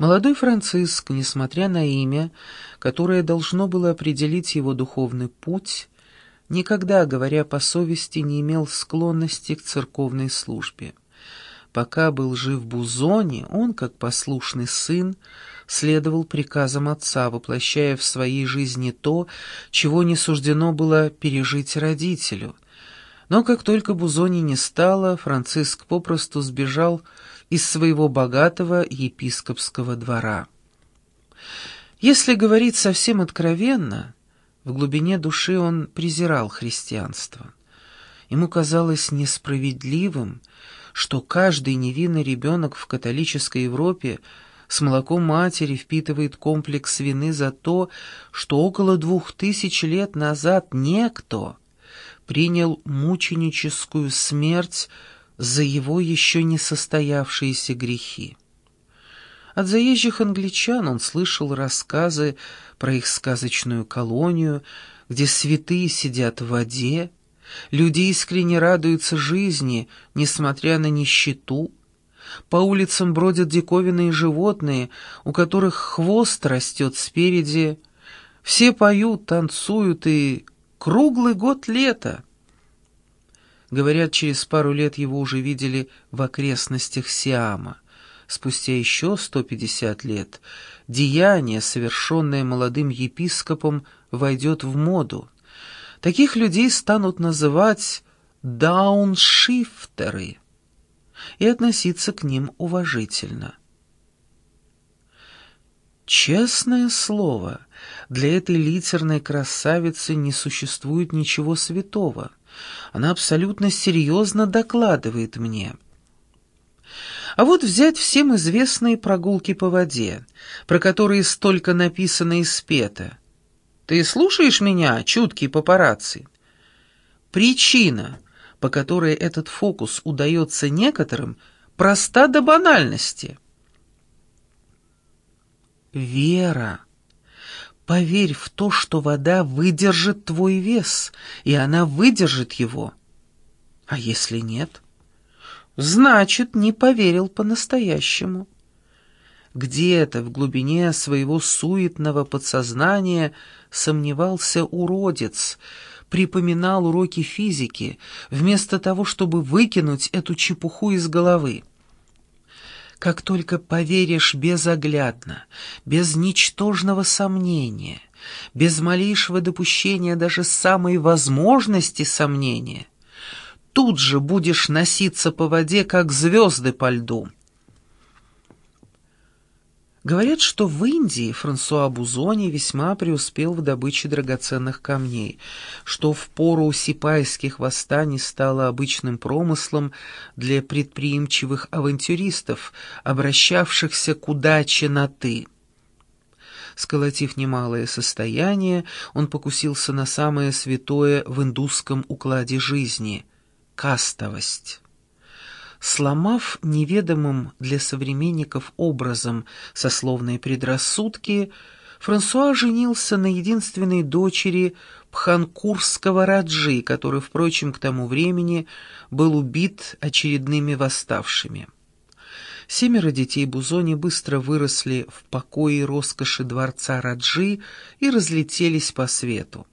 Молодой Франциск, несмотря на имя, которое должно было определить его духовный путь, никогда, говоря по совести, не имел склонности к церковной службе. Пока был жив Бузони, он, как послушный сын, следовал приказам отца, воплощая в своей жизни то, чего не суждено было пережить родителю. Но как только Бузони не стало, Франциск попросту сбежал из своего богатого епископского двора. Если говорить совсем откровенно, в глубине души он презирал христианство. Ему казалось несправедливым, что каждый невинный ребенок в католической Европе с молоком матери впитывает комплекс вины за то, что около двух тысяч лет назад некто принял мученическую смерть за его еще не состоявшиеся грехи. От заезжих англичан он слышал рассказы про их сказочную колонию, где святые сидят в воде, люди искренне радуются жизни, несмотря на нищету, по улицам бродят диковинные животные, у которых хвост растет спереди. Все поют, танцуют и круглый год лета. Говорят, через пару лет его уже видели в окрестностях Сиама. Спустя еще 150 лет деяние, совершенное молодым епископом, войдет в моду. Таких людей станут называть дауншифтеры и относиться к ним уважительно. Честное слово, для этой литерной красавицы не существует ничего святого. Она абсолютно серьезно докладывает мне. А вот взять всем известные прогулки по воде, про которые столько написано и спето. Ты слушаешь меня, чуткий папарацци? Причина — по которой этот фокус удается некоторым, проста до банальности. Вера. Поверь в то, что вода выдержит твой вес, и она выдержит его. А если нет? Значит, не поверил по-настоящему. Где-то в глубине своего суетного подсознания сомневался уродец — припоминал уроки физики, вместо того, чтобы выкинуть эту чепуху из головы. Как только поверишь безоглядно, без ничтожного сомнения, без малейшего допущения даже самой возможности сомнения, тут же будешь носиться по воде, как звезды по льду. Говорят, что в Индии Франсуа Бузони весьма преуспел в добыче драгоценных камней, что в пору сипайских восстаний стало обычным промыслом для предприимчивых авантюристов, обращавшихся к удаче на «ты». Сколотив немалое состояние, он покусился на самое святое в индусском укладе жизни — кастовость сломав неведомым для современников образом сословные предрассудки, Франсуа женился на единственной дочери Пханкурского Раджи, который, впрочем, к тому времени был убит очередными восставшими. Семеро детей Бузони быстро выросли в покое и роскоши дворца Раджи и разлетелись по свету.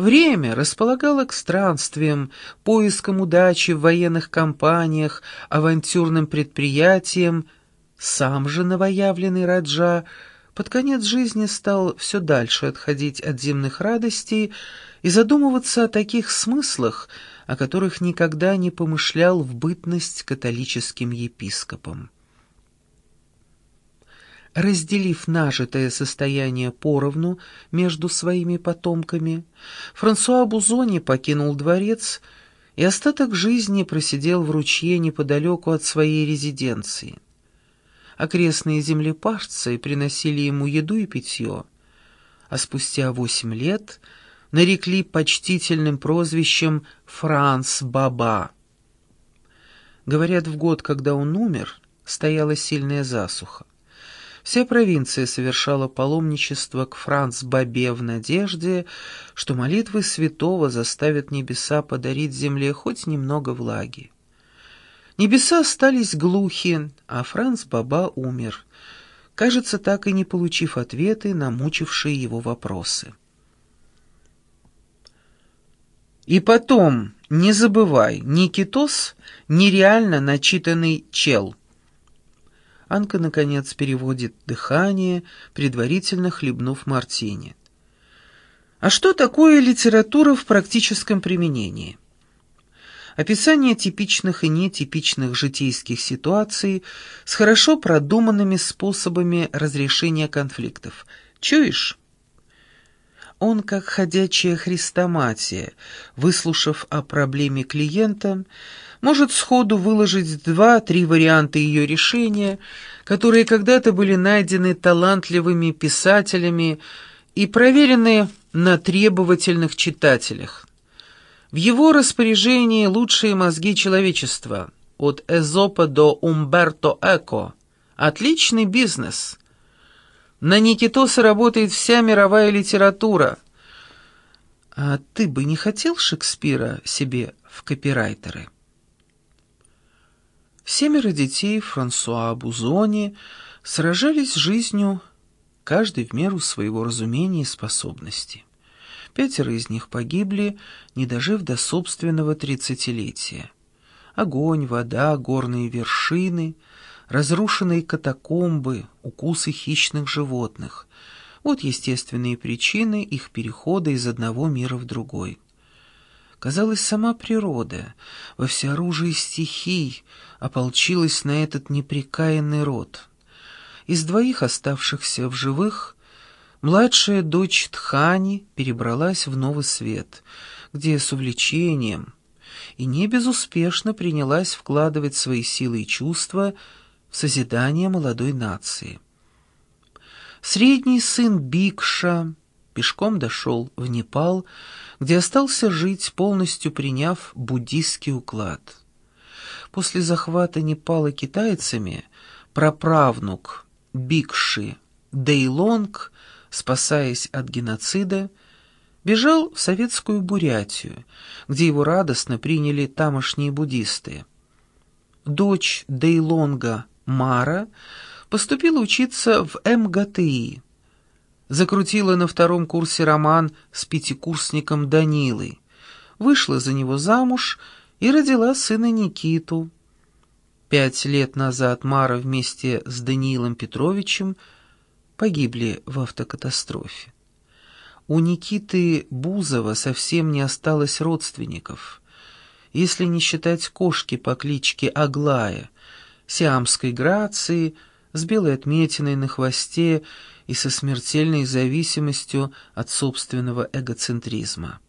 Время располагало к странствиям, поискам удачи в военных кампаниях, авантюрным предприятиям. Сам же новоявленный Раджа под конец жизни стал все дальше отходить от земных радостей и задумываться о таких смыслах, о которых никогда не помышлял в бытность католическим епископом. Разделив нажитое состояние поровну между своими потомками, Франсуа Бузони покинул дворец и остаток жизни просидел в ручье неподалеку от своей резиденции. Окрестные землепашцы приносили ему еду и питье, а спустя восемь лет нарекли почтительным прозвищем «Франц Баба». Говорят, в год, когда он умер, стояла сильная засуха. Вся провинция совершала паломничество к Франц-Бабе в надежде, что молитвы святого заставят небеса подарить земле хоть немного влаги. Небеса остались глухи, а Франц Баба умер, кажется, так и не получив ответы на мучившие его вопросы. И потом, не забывай, Никитос — нереально начитанный чел. Анка, наконец, переводит дыхание, предварительно хлебнув мартини. А что такое литература в практическом применении? Описание типичных и нетипичных житейских ситуаций с хорошо продуманными способами разрешения конфликтов. Чуешь? Он, как ходячая хрестоматия, выслушав о проблеме клиента, может сходу выложить два-три варианта ее решения, которые когда-то были найдены талантливыми писателями и проверены на требовательных читателях. В его распоряжении лучшие мозги человечества, от Эзопа до Умберто Эко. Отличный бизнес. На Никитоса работает вся мировая литература. А ты бы не хотел Шекспира себе в копирайтеры? Семеро детей Франсуа Бузони сражались жизнью каждый в меру своего разумения и способности. Пятеро из них погибли, не дожив до собственного тридцатилетия. Огонь, вода, горные вершины, разрушенные катакомбы, укусы хищных животных — вот естественные причины их перехода из одного мира в другой. Казалось, сама природа во всеоружии стихий ополчилась на этот непрекаянный род — из двоих оставшихся в живых младшая дочь Тхани перебралась в Новый Свет, где с увлечением и не безуспешно принялась вкладывать свои силы и чувства в созидание молодой нации. Средний сын Бикша пешком дошел в Непал, где остался жить, полностью приняв буддийский уклад. После захвата Непала китайцами праправнук Бикши Дейлонг, спасаясь от геноцида, бежал в советскую Бурятию, где его радостно приняли тамошние буддисты. Дочь Дейлонга Мара поступила учиться в МГТИ, закрутила на втором курсе роман с пятикурсником Данилой, вышла за него замуж и родила сына Никиту. Пять лет назад Мара вместе с Даниилом Петровичем погибли в автокатастрофе. У Никиты Бузова совсем не осталось родственников, если не считать кошки по кличке Аглая, сиамской грации, с белой отметиной на хвосте и со смертельной зависимостью от собственного эгоцентризма.